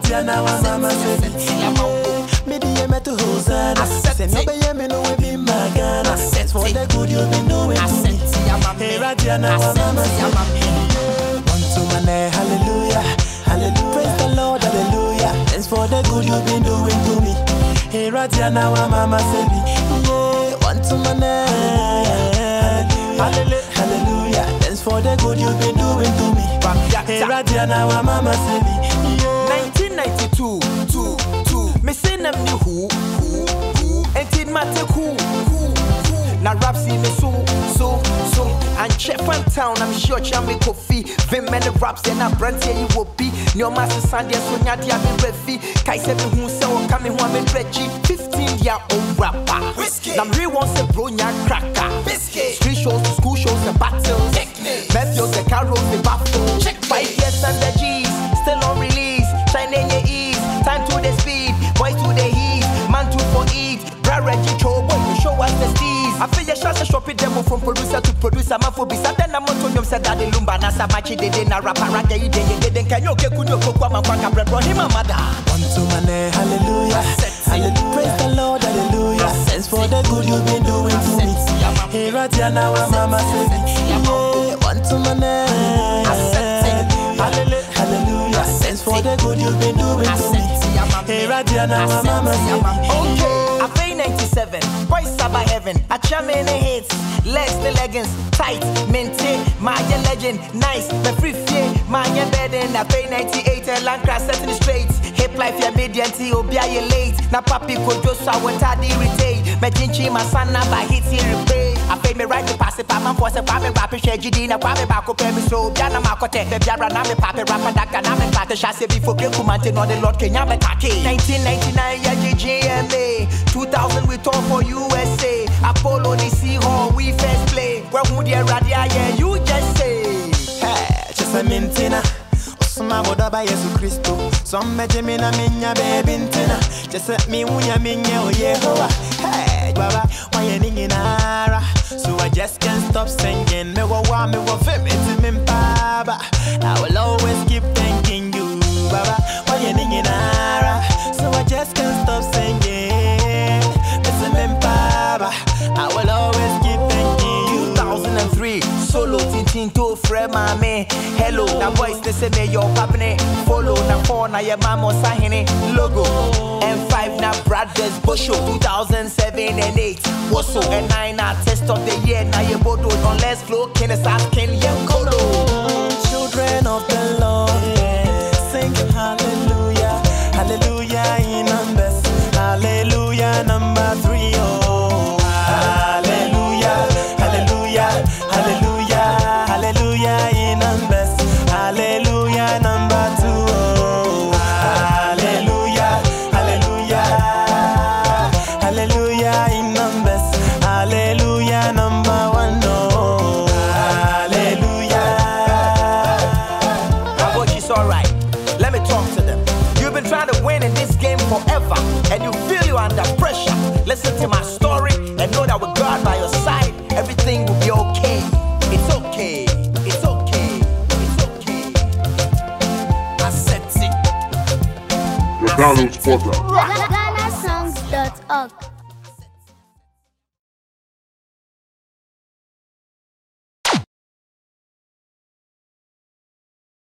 Radiana wa mama sebi. Me di ye metu Hosanna. Say no be ye me no we be for the good you been doing to me. Hey mama to my name, hallelujah, hallelujah. Praise the Lord, hallelujah. Thanks for the good you been doing to me. Hey Radiana wa mama sebi. Yeah, one to my name, eh, hallelujah, hallelujah. Thanks for the good you been doing to me. Hey Radiana wa mama. 1992, two, two. Me say them ni who, who, who. Ain't matter who, who, who. Now rap see me so, so, so. And chef and town, I'm sure Chammy Kofi. Vim many raps and I brand here you will be. New master Sunday, so nyadi I be refi. Kai se me who say oh, o kame who I'm Reggie. 15 year old rapper. Whiskey. Nam re wants a bro nya cracker. Biscuit. Street shows, school shows, and battles. Picnic. Matthews, the carols, the baffle. Reggie Cho, boy, you show us the steez. I feel your shots, shop it demo from producer to producer, man for bisa. Then I'm on to said that the lumba, nasa machi, they didn't rap, raga, you didn't get, can you get kuno, kokwa, man, kwaka, bread, bro, him, a mother. One to my name, hallelujah. Hallelujah. Praise the Lord, hallelujah. Thanks for the good you've been doing to me. Hey, Radiana, wa mama sebi. Yeah, one to my name. Hallelujah. Hallelujah. Thanks for the good you've been doing to me. Hey, Radiana, wa mama sebi. Okay, I 97. Boys by heaven. I cham in the hits. Legs the leggings. Tight, maintain. My legend. Nice. The free fear. My bedding. I pay 98 and land crash setting straight. Hip life ya median T obia oh, ye late. Na papi ko Joshua what I irritate. Eh. Me chinchi my son na by hits here replay. I pay me right to pass it, pa man force it, me rap it, share GD kwa me back up pay me so bia na makote. Be bia na me papi rap daka na me plate shase before ke kumante no the Lord Kenya take. 1999 yeah GGMA. 2000 we talk for USA. Apollo the Hall we first play. Where who the radia yeah you just say. Hey, just a mintina. Osuma boda Yesu Kristo. Some me na minya baby ntina. Just let me unya minya o oh, Yehovah. Hey, baba, why you ningin nara? So I just can't stop singing. Me wa wa me wa fim tintin to frɛ maame hello na voice ne sɛ meyɛ ɔpapene follow na four na yɛ mama ɔsahene logo m5 na brothers bosho 2007 and 8 woso and 9 artist of the year. Na yɛ bodo unless flow. Kin is asking yɛ kolo children of the Lord. Sing hallelujah, hallelujah in numbers, hallelujah number three. Oh, hallelujah, hallelujah, hallelujah, under pressure. Listen to my story and know that with God by your side, everything will be okay. It's okay. It's okay. It's okay. I said it. The Donald Spotter. GhanaSongs.org.